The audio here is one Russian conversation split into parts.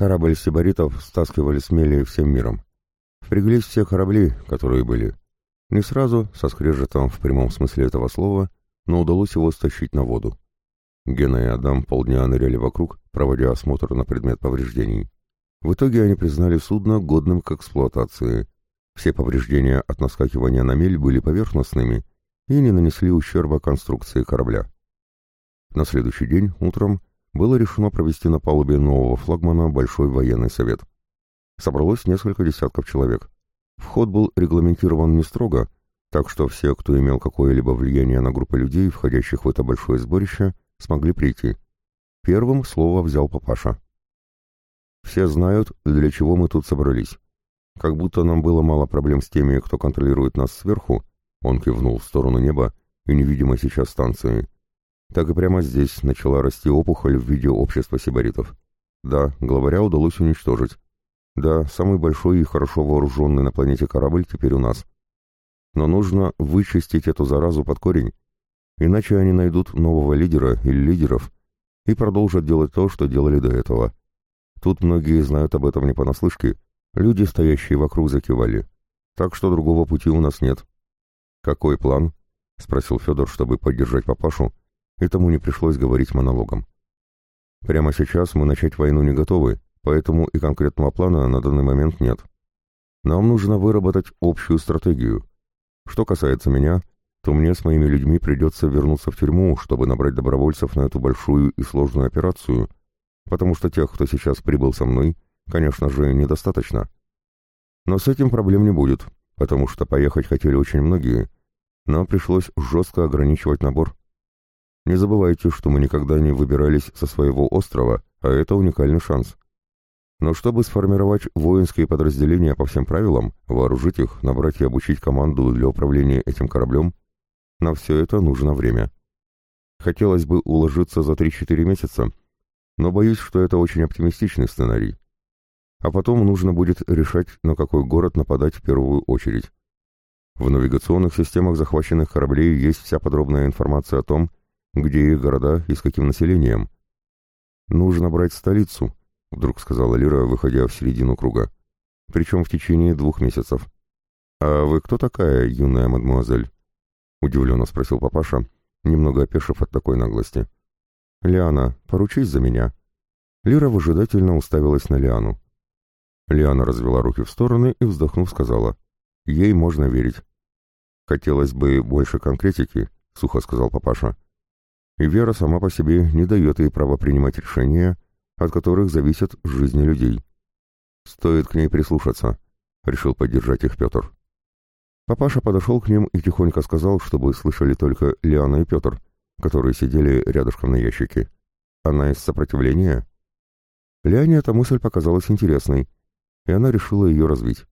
Корабль сибаритов стаскивали с мели всем миром. Впряглись все корабли, которые были. Не сразу, со скрежетом в прямом смысле этого слова, но удалось его стащить на воду. Гена и Адам полдня ныряли вокруг, проводя осмотр на предмет повреждений. В итоге они признали судно годным к эксплуатации. Все повреждения от наскакивания на мель были поверхностными и не нанесли ущерба конструкции корабля. На следующий день, утром, было решено провести на палубе нового флагмана Большой военный совет. Собралось несколько десятков человек. Вход был регламентирован не строго, так что все, кто имел какое-либо влияние на группы людей, входящих в это большое сборище, смогли прийти. Первым слово взял папаша. «Все знают, для чего мы тут собрались. Как будто нам было мало проблем с теми, кто контролирует нас сверху, он кивнул в сторону неба и невидимой сейчас станции, так и прямо здесь начала расти опухоль в виде общества сибаритов. Да, главаря удалось уничтожить. Да, самый большой и хорошо вооруженный на планете корабль теперь у нас. Но нужно вычистить эту заразу под корень, иначе они найдут нового лидера или лидеров и продолжат делать то, что делали до этого. Тут многие знают об этом не понаслышке, люди, стоящие вокруг, закивали. Так что другого пути у нас нет. «Какой план?» — спросил Федор, чтобы поддержать папашу, и тому не пришлось говорить монологом. Прямо сейчас мы начать войну не готовы, поэтому и конкретного плана на данный момент нет. Нам нужно выработать общую стратегию. Что касается меня, то мне с моими людьми придется вернуться в тюрьму, чтобы набрать добровольцев на эту большую и сложную операцию, потому что тех, кто сейчас прибыл со мной, конечно же, недостаточно. Но с этим проблем не будет, потому что поехать хотели очень многие, но пришлось жестко ограничивать набор. Не забывайте, что мы никогда не выбирались со своего острова, а это уникальный шанс. Но чтобы сформировать воинские подразделения по всем правилам, вооружить их, набрать и обучить команду для управления этим кораблем, на все это нужно время. Хотелось бы уложиться за 3-4 месяца, но боюсь, что это очень оптимистичный сценарий. А потом нужно будет решать, на какой город нападать в первую очередь. В навигационных системах захваченных кораблей есть вся подробная информация о том, где их города и с каким населением? Нужно брать столицу, вдруг сказала Лира, выходя в середину круга. Причем в течение двух месяцев. А вы кто такая, юная мадемуазель? Удивленно спросил папаша, немного опешив от такой наглости. Лиана, поручись за меня. Лира выжидательно уставилась на Лиану. Лиана развела руки в стороны и, вздохнув, сказала, «Ей можно верить». «Хотелось бы больше конкретики», — сухо сказал папаша и вера сама по себе не дает ей права принимать решения, от которых зависят жизни людей. Стоит к ней прислушаться, — решил поддержать их Петр. Папаша подошел к ним и тихонько сказал, чтобы слышали только Лиана и Петр, которые сидели рядышком на ящике. Она из сопротивления? Лиане эта мысль показалась интересной, и она решила ее развить.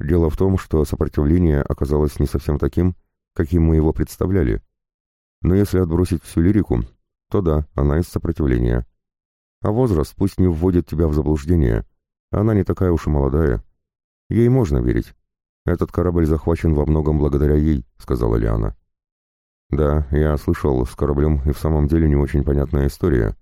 Дело в том, что сопротивление оказалось не совсем таким, каким мы его представляли — но если отбросить всю лирику, то да, она из сопротивления. А возраст пусть не вводит тебя в заблуждение. Она не такая уж и молодая. Ей можно верить. Этот корабль захвачен во многом благодаря ей, сказала Лиана. Да, я слышал, с кораблем и в самом деле не очень понятная история.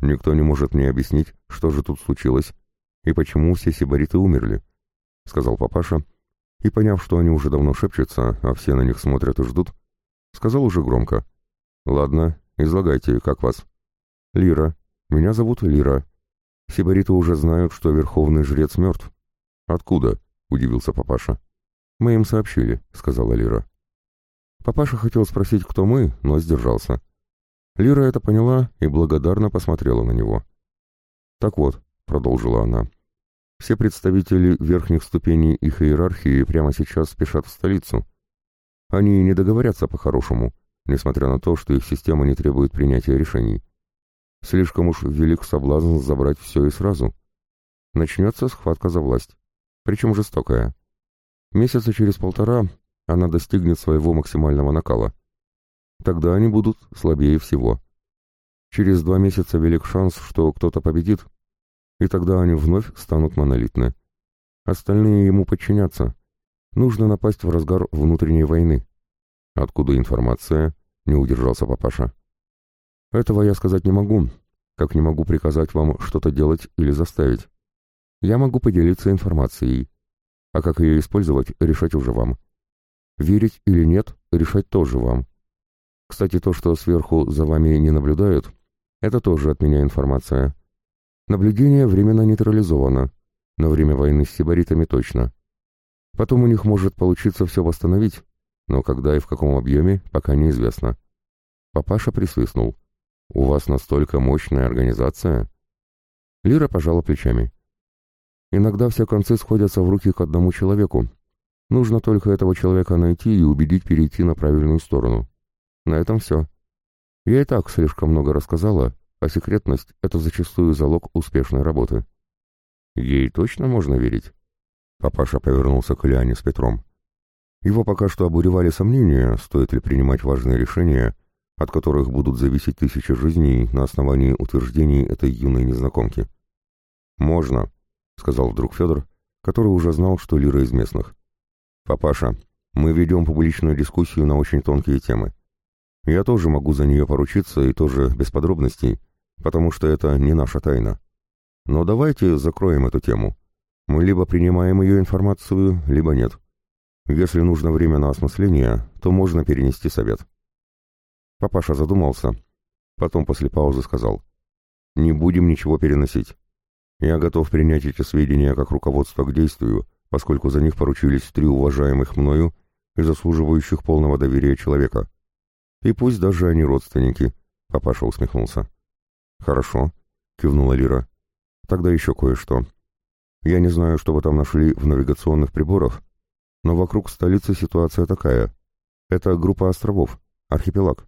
Никто не может мне объяснить, что же тут случилось и почему все сибариты умерли, сказал папаша, и поняв, что они уже давно шепчутся, а все на них смотрят и ждут, Сказал уже громко. «Ладно, излагайте, как вас?» «Лира. Меня зовут Лира. Сибариты уже знают, что верховный жрец мертв». «Откуда?» — удивился папаша. «Мы им сообщили», — сказала Лира. Папаша хотел спросить, кто мы, но сдержался. Лира это поняла и благодарно посмотрела на него. «Так вот», — продолжила она, — «все представители верхних ступеней их иерархии прямо сейчас спешат в столицу, они не договорятся по-хорошему, несмотря на то, что их система не требует принятия решений. Слишком уж велик соблазн забрать все и сразу. Начнется схватка за власть, причем жестокая. Месяца через полтора она достигнет своего максимального накала. Тогда они будут слабее всего. Через два месяца велик шанс, что кто-то победит, и тогда они вновь станут монолитны. Остальные ему подчинятся, Нужно напасть в разгар внутренней войны. Откуда информация? Не удержался папаша. Этого я сказать не могу. как не могу приказать вам что-то делать или заставить. Я могу поделиться информацией, а как ее использовать, решать уже вам. Верить или нет, решать тоже вам. Кстати, то, что сверху за вами не наблюдают, это тоже от меня информация. Наблюдение временно нейтрализовано, на время войны с сибаритами точно. Потом у них может получиться все восстановить, но когда и в каком объеме, пока неизвестно. Папаша присвистнул. «У вас настолько мощная организация?» Лира пожала плечами. «Иногда все концы сходятся в руки к одному человеку. Нужно только этого человека найти и убедить перейти на правильную сторону. На этом все. Я и так слишком много рассказала, а секретность — это зачастую залог успешной работы». «Ей точно можно верить?» Папаша повернулся к Лиане с Петром. Его пока что обуревали сомнения, стоит ли принимать важные решения, от которых будут зависеть тысячи жизней на основании утверждений этой юной незнакомки. «Можно», — сказал вдруг Федор, который уже знал, что Лира из местных. «Папаша, мы ведем публичную дискуссию на очень тонкие темы. Я тоже могу за нее поручиться и тоже без подробностей, потому что это не наша тайна. Но давайте закроем эту тему. Мы либо принимаем ее информацию, либо нет. Если нужно время на осмысление, то можно перенести совет». Папаша задумался, потом после паузы сказал, «Не будем ничего переносить. Я готов принять эти сведения как руководство к действию, поскольку за них поручились три уважаемых мною и заслуживающих полного доверия человека. И пусть даже они родственники», — папаша усмехнулся. «Хорошо», — кивнула Лира. «Тогда еще кое-что. Я не знаю, что вы там нашли в навигационных приборах, но вокруг столицы ситуация такая. Это группа островов, архипелаг.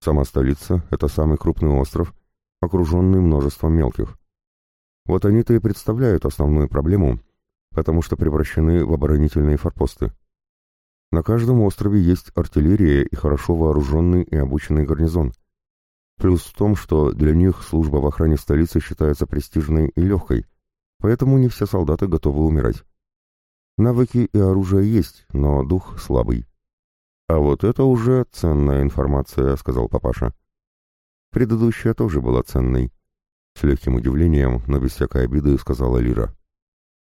Сама столица — это самый крупный остров, окруженный множеством мелких. Вот они-то и представляют основную проблему, потому что превращены в оборонительные форпосты. На каждом острове есть артиллерия и хорошо вооруженный и обученный гарнизон. Плюс в том, что для них служба в охране столицы считается престижной и легкой, поэтому не все солдаты готовы умирать. Навыки и оружие есть, но дух слабый. «А вот это уже ценная информация», — сказал папаша. Предыдущая тоже была ценной. С легким удивлением, но без всякой обиды, сказала Лира.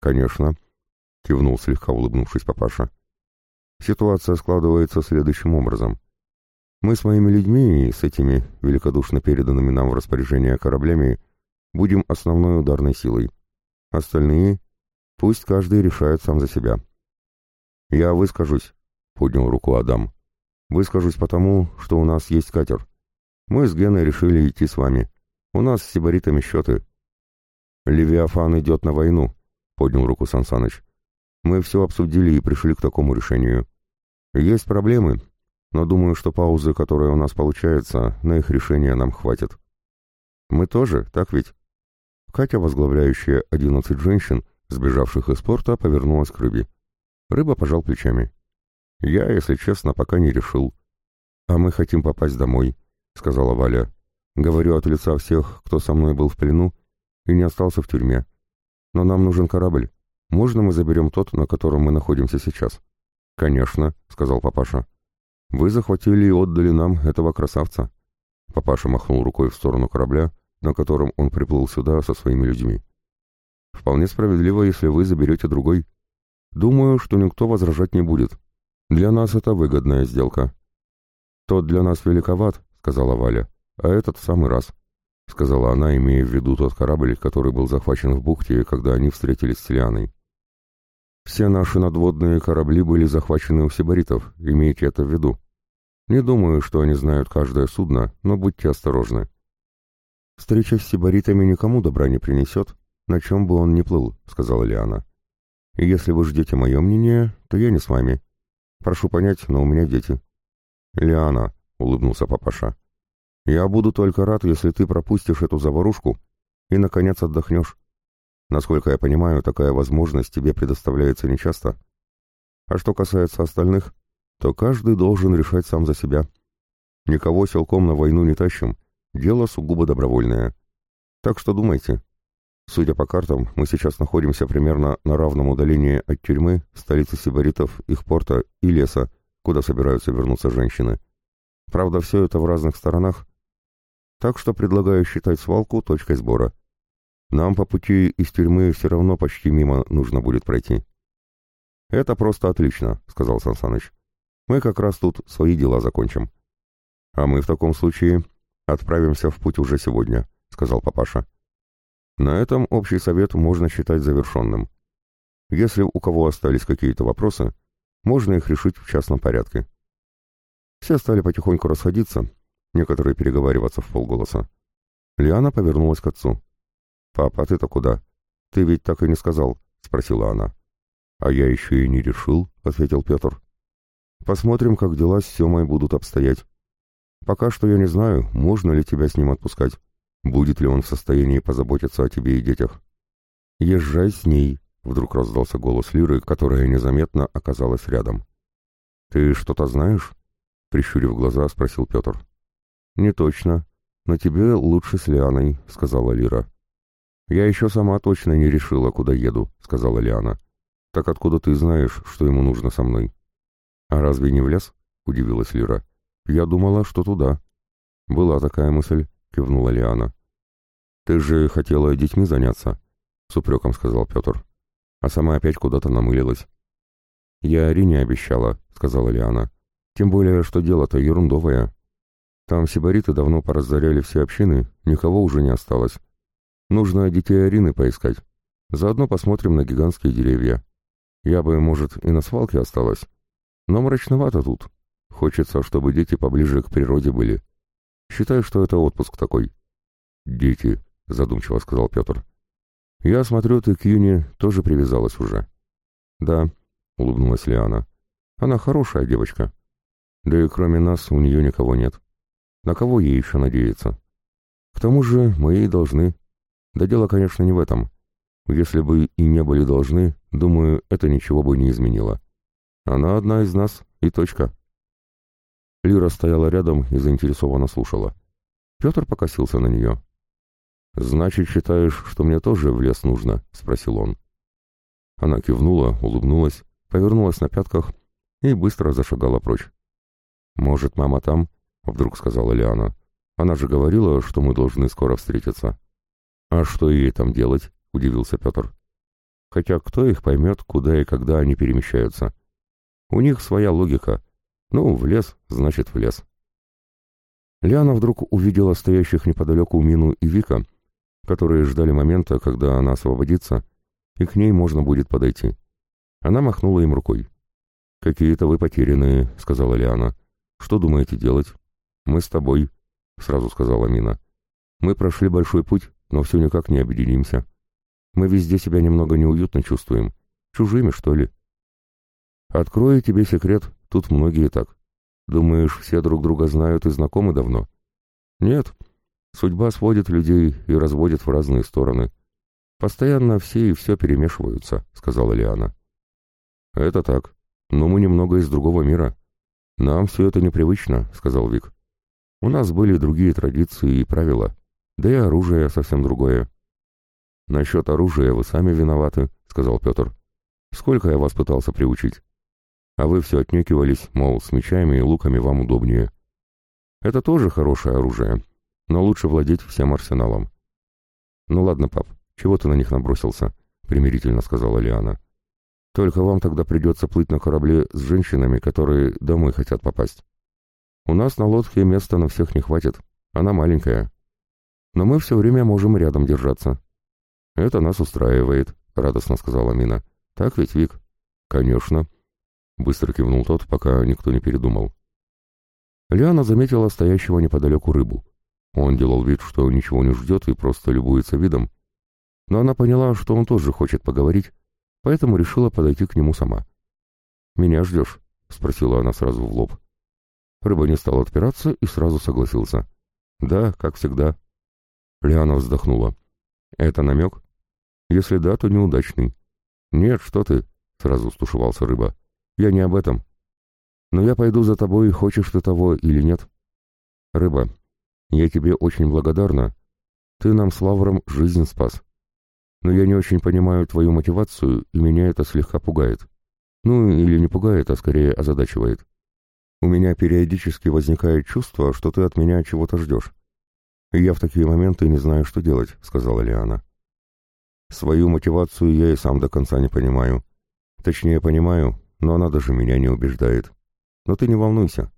«Конечно», — кивнул слегка улыбнувшись папаша. «Ситуация складывается следующим образом. Мы с моими людьми и с этими великодушно переданными нам в распоряжение кораблями будем основной ударной силой. Остальные пусть каждый решает сам за себя. Я выскажусь, поднял руку Адам. «Выскажусь потому, что у нас есть катер. Мы с Геной решили идти с вами. У нас с сибаритами счеты». «Левиафан идет на войну», — поднял руку Сансаныч. «Мы все обсудили и пришли к такому решению. Есть проблемы, но думаю, что паузы, которая у нас получается, на их решение нам хватит». «Мы тоже, так ведь?» Катя, возглавляющая одиннадцать женщин, сбежавших из порта, повернулась к рыбе. Рыба пожал плечами. «Я, если честно, пока не решил». «А мы хотим попасть домой», — сказала Валя. «Говорю от лица всех, кто со мной был в плену и не остался в тюрьме. Но нам нужен корабль. Можно мы заберем тот, на котором мы находимся сейчас?» «Конечно», — сказал папаша. «Вы захватили и отдали нам этого красавца». Папаша махнул рукой в сторону корабля, на котором он приплыл сюда со своими людьми. «Вполне справедливо, если вы заберете другой. Думаю, что никто возражать не будет. Для нас это выгодная сделка. Тот для нас великоват, сказала Валя, а этот в самый раз, сказала она, имея в виду тот корабль, который был захвачен в бухте, когда они встретились с Лианой. Все наши надводные корабли были захвачены у сибаритов, имейте это в виду. Не думаю, что они знают каждое судно, но будьте осторожны. Встреча с сибаритами никому добра не принесет, на чем бы он ни плыл, сказала Лиана. И если вы ждете мое мнение, то я не с вами. Прошу понять, но у меня дети. Лиана, улыбнулся папаша. Я буду только рад, если ты пропустишь эту заварушку и, наконец, отдохнешь. Насколько я понимаю, такая возможность тебе предоставляется нечасто. А что касается остальных, то каждый должен решать сам за себя. Никого силком на войну не тащим, дело сугубо добровольное. Так что думайте, Судя по картам, мы сейчас находимся примерно на равном удалении от тюрьмы, столицы сибаритов, их порта и леса, куда собираются вернуться женщины. Правда, все это в разных сторонах. Так что предлагаю считать свалку точкой сбора. Нам по пути из тюрьмы все равно почти мимо нужно будет пройти. «Это просто отлично», — сказал Сансаныч. «Мы как раз тут свои дела закончим». «А мы в таком случае отправимся в путь уже сегодня», — сказал папаша. На этом общий совет можно считать завершенным. Если у кого остались какие-то вопросы, можно их решить в частном порядке. Все стали потихоньку расходиться, некоторые переговариваться в полголоса. Лиана повернулась к отцу. «Папа, ты-то куда? Ты ведь так и не сказал», — спросила она. «А я еще и не решил», — ответил Петр. «Посмотрим, как дела с Семой будут обстоять. Пока что я не знаю, можно ли тебя с ним отпускать. Будет ли он в состоянии позаботиться о тебе и детях?» «Езжай с ней», — вдруг раздался голос Лиры, которая незаметно оказалась рядом. «Ты что-то знаешь?» — прищурив глаза, спросил Петр. «Не точно, но тебе лучше с Лианой», — сказала Лира. «Я еще сама точно не решила, куда еду», — сказала Лиана. «Так откуда ты знаешь, что ему нужно со мной?» «А разве не в лес?» — удивилась Лира. «Я думала, что туда». «Была такая мысль», — кивнула Лиана. «Ты же хотела детьми заняться», — с упреком сказал Петр. А сама опять куда-то намылилась. «Я Арине обещала», — сказала Лиана. Тем более, что дело-то ерундовое. Там сибариты давно поразоряли все общины, никого уже не осталось. Нужно детей Арины поискать. Заодно посмотрим на гигантские деревья. Я бы, может, и на свалке осталась. Но мрачновато тут. Хочется, чтобы дети поближе к природе были. Считай, что это отпуск такой. «Дети», — задумчиво сказал Петр. «Я смотрю, ты к Юне тоже привязалась уже». «Да», — улыбнулась Лиана. «Она хорошая девочка. Да и кроме нас у нее никого нет. На кого ей еще надеяться? К тому же мы ей должны. Да дело, конечно, не в этом. Если бы и не были должны, думаю, это ничего бы не изменило. Она одна из нас, и точка. Лира стояла рядом и заинтересованно слушала. Петр покосился на нее. «Значит, считаешь, что мне тоже в лес нужно?» — спросил он. Она кивнула, улыбнулась, повернулась на пятках и быстро зашагала прочь. «Может, мама там?» — вдруг сказала Лиана. «Она же говорила, что мы должны скоро встретиться». «А что ей там делать?» — удивился Петр. «Хотя кто их поймет, куда и когда они перемещаются? У них своя логика. Ну, в лес, значит, в лес». Лиана вдруг увидела стоящих неподалеку Мину и Вика, которые ждали момента, когда она освободится, и к ней можно будет подойти. Она махнула им рукой. «Какие-то вы потерянные», — сказала Лиана. «Что думаете делать?» «Мы с тобой», — сразу сказала Мина. «Мы прошли большой путь, но все никак не объединимся. Мы везде себя немного неуютно чувствуем. Чужими, что ли?» «Открою тебе секрет, тут многие так. Думаешь, все друг друга знают и знакомы давно?» «Нет. Судьба сводит людей и разводит в разные стороны. Постоянно все и все перемешиваются», — сказала Лиана. «Это так. Но мы немного из другого мира. «Нам все это непривычно», — сказал Вик. «У нас были другие традиции и правила, да и оружие совсем другое». «Насчет оружия вы сами виноваты», — сказал Петр. «Сколько я вас пытался приучить? А вы все отнекивались, мол, с мечами и луками вам удобнее. Это тоже хорошее оружие, но лучше владеть всем арсеналом». «Ну ладно, пап, чего ты на них набросился?» — примирительно сказала Лиана. Только вам тогда придется плыть на корабле с женщинами, которые домой хотят попасть. У нас на лодке места на всех не хватит, она маленькая. Но мы все время можем рядом держаться. Это нас устраивает, радостно сказала Мина. Так ведь, Вик? Конечно. Быстро кивнул тот, пока никто не передумал. Лиана заметила стоящего неподалеку рыбу. Он делал вид, что ничего не ждет и просто любуется видом. Но она поняла, что он тоже хочет поговорить, поэтому решила подойти к нему сама. «Меня ждешь?» — спросила она сразу в лоб. Рыба не стал отпираться и сразу согласился. «Да, как всегда». Лиана вздохнула. «Это намек?» «Если да, то неудачный». «Нет, что ты?» — сразу стушевался рыба. «Я не об этом. Но я пойду за тобой, хочешь ты того или нет». «Рыба, я тебе очень благодарна. Ты нам с Лавром жизнь спас но я не очень понимаю твою мотивацию, и меня это слегка пугает. Ну, или не пугает, а скорее озадачивает. У меня периодически возникает чувство, что ты от меня чего-то ждешь. «Я в такие моменты не знаю, что делать», — сказала Лиана. «Свою мотивацию я и сам до конца не понимаю. Точнее, понимаю, но она даже меня не убеждает. Но ты не волнуйся.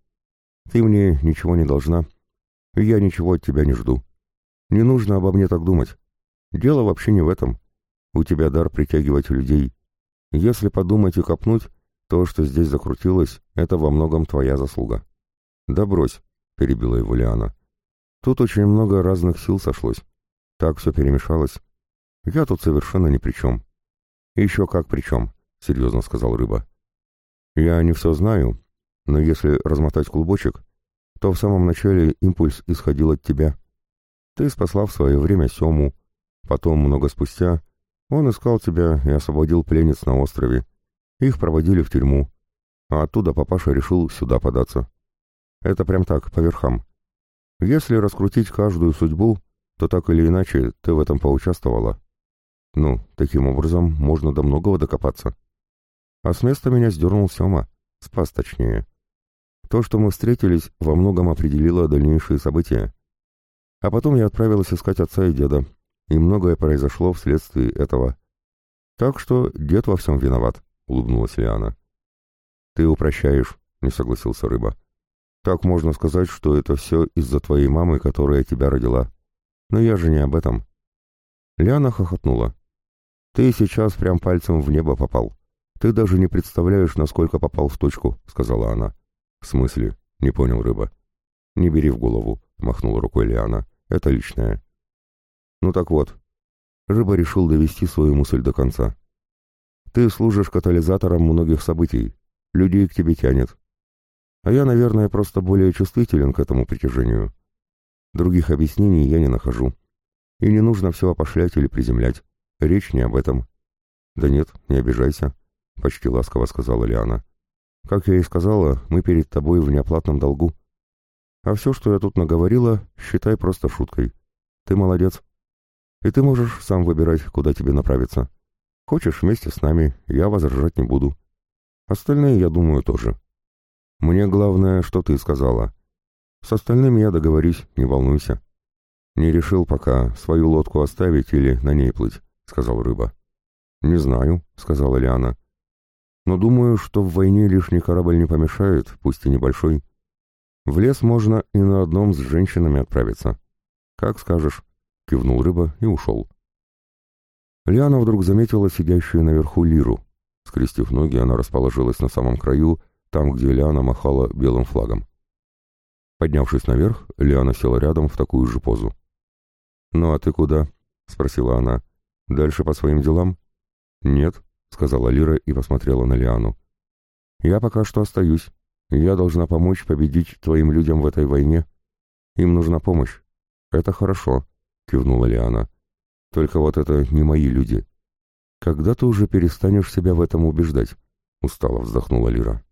Ты мне ничего не должна, я ничего от тебя не жду. Не нужно обо мне так думать. Дело вообще не в этом. У тебя дар притягивать людей. Если подумать и копнуть, то, что здесь закрутилось, это во многом твоя заслуга». «Да брось», — перебила его Лиана. Тут очень много разных сил сошлось. Так все перемешалось. Я тут совершенно ни при чем. Еще как при чем, серьезно сказал Рыба. Я не все знаю, но если размотать клубочек, то в самом начале импульс исходил от тебя. Ты спасла в свое время Сему, потом, много спустя, он искал тебя и освободил пленниц на острове. Их проводили в тюрьму, а оттуда папаша решил сюда податься. Это прям так, по верхам. Если раскрутить каждую судьбу, то так или иначе ты в этом поучаствовала. Ну, таким образом можно до многого докопаться. А с места меня сдернул Сема, спас точнее. То, что мы встретились, во многом определило дальнейшие события. А потом я отправилась искать отца и деда, и многое произошло вследствие этого. Так что дед во всем виноват, — улыбнулась Лиана. Ты упрощаешь, — не согласился Рыба. Так можно сказать, что это все из-за твоей мамы, которая тебя родила. Но я же не об этом. Ляна хохотнула. Ты сейчас прям пальцем в небо попал. Ты даже не представляешь, насколько попал в точку, сказала она. В смысле? Не понял рыба. Не бери в голову, махнула рукой Лиана. Это личное. Ну так вот. Рыба решил довести свою мысль до конца. Ты служишь катализатором многих событий. Людей к тебе тянет. А я, наверное, просто более чувствителен к этому притяжению. Других объяснений я не нахожу. И не нужно все опошлять или приземлять. Речь не об этом. Да нет, не обижайся, — почти ласково сказала Лиана. Как я и сказала, мы перед тобой в неоплатном долгу. А все, что я тут наговорила, считай просто шуткой. Ты молодец. И ты можешь сам выбирать, куда тебе направиться. Хочешь вместе с нами, я возражать не буду. Остальные, я думаю, тоже. Мне главное, что ты сказала. С остальным я договорюсь, не волнуйся. Не решил пока, свою лодку оставить или на ней плыть, сказал рыба. Не знаю, сказала Лиана. Но думаю, что в войне лишний корабль не помешает, пусть и небольшой. В лес можно и на одном с женщинами отправиться. Как скажешь, кивнул рыба и ушел. Лиана вдруг заметила сидящую наверху лиру. Скрестив ноги, она расположилась на самом краю, там, где Лиана махала белым флагом. Поднявшись наверх, Лиана села рядом в такую же позу. «Ну а ты куда?» — спросила она. «Дальше по своим делам?» «Нет», — сказала Лира и посмотрела на Лиану. «Я пока что остаюсь. Я должна помочь победить твоим людям в этой войне. Им нужна помощь». «Это хорошо», — кивнула Лиана. «Только вот это не мои люди». «Когда ты уже перестанешь себя в этом убеждать?» — устало вздохнула Лира.